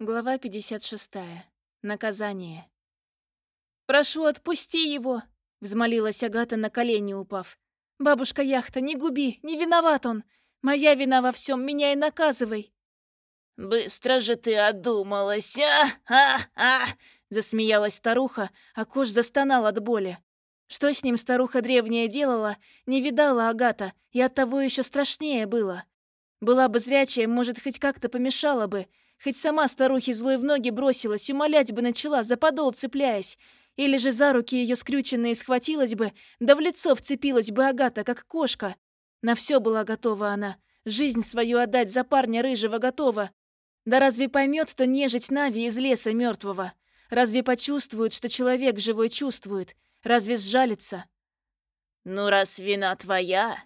Глава 56. Наказание. «Прошу, отпусти его!» — взмолилась Агата на колени упав. «Бабушка Яхта, не губи, не виноват он! Моя вина во всем, меня и наказывай!» «Быстро же ты одумалась, а? А-а!» — засмеялась старуха, а Кош застонал от боли. Что с ним старуха древняя делала, не видала Агата, и оттого еще страшнее было. Была бы зрячая, может, хоть как-то помешала бы, хоть сама старухе злой в ноги бросилась, умолять бы начала, за подол цепляясь, или же за руки ее скрюченные схватилась бы, да в лицо вцепилась бы Агата, как кошка. На все была готова она, жизнь свою отдать за парня рыжего готова. Да разве поймет-то нежить Нави из леса мертвого? Разве почувствует, что человек живой чувствует? Разве сжалится? «Ну, раз вина твоя...»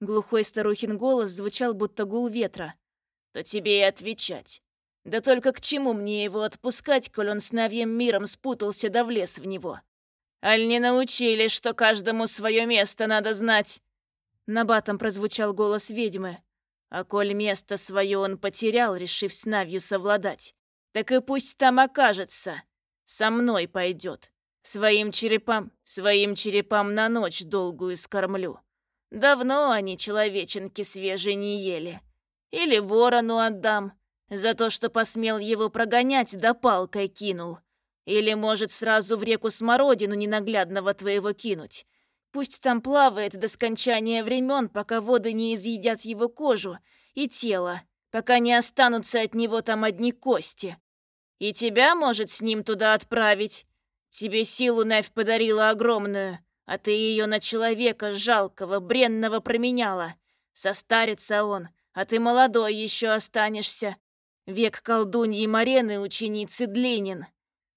Глухой старухин голос звучал, будто гул ветра. «То тебе и отвечать. Да только к чему мне его отпускать, коль он с навьем миром спутался да влез в него? Аль не научили, что каждому свое место надо знать?» Набатом прозвучал голос ведьмы. «А коль место свое он потерял, решив с навью совладать, так и пусть там окажется. Со мной пойдет. Своим черепам, своим черепам на ночь долгую скормлю. Давно они человеченки свежие не ели. Или ворону отдам, за то, что посмел его прогонять, да палкой кинул. Или, может, сразу в реку смородину ненаглядного твоего кинуть. Пусть там плавает до скончания времен, пока воды не изъедят его кожу и тело, пока не останутся от него там одни кости. И тебя, может, с ним туда отправить. Тебе силу Навь подарила огромную, а ты ее на человека жалкого, бренного променяла. Состарится он, а ты молодой еще останешься. Век колдуньи Марены ученицы длинен.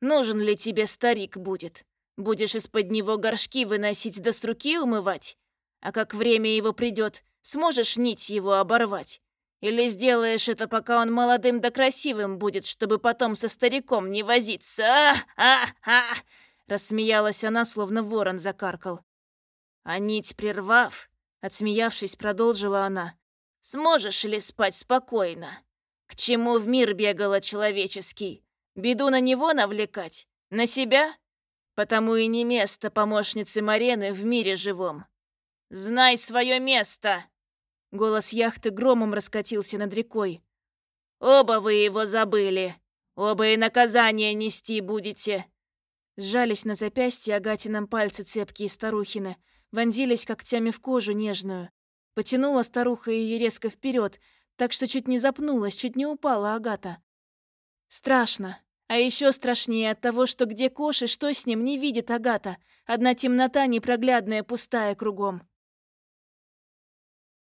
Нужен ли тебе старик будет? Будешь из-под него горшки выносить до с руки умывать? А как время его придет, сможешь нить его оборвать? Или сделаешь это, пока он молодым да красивым будет, чтобы потом со стариком не возиться? А-а-а!» Рассмеялась она, словно ворон закаркал. А нить прервав, отсмеявшись, продолжила она. «Сможешь ли спать спокойно? К чему в мир бегала человеческий? Беду на него навлекать? На себя? Потому и не место помощницы Марены в мире живом. Знай свое место!» Голос яхты громом раскатился над рекой. «Оба вы его забыли. Оба и наказание нести будете». Сжались на запястье Агатином пальцы цепкие старухины, вонзились когтями в кожу нежную. Потянула старуха ее резко вперед, так что чуть не запнулась, чуть не упала Агата. Страшно. А еще страшнее от того, что где Кош и что с ним не видит Агата. Одна темнота непроглядная, пустая кругом.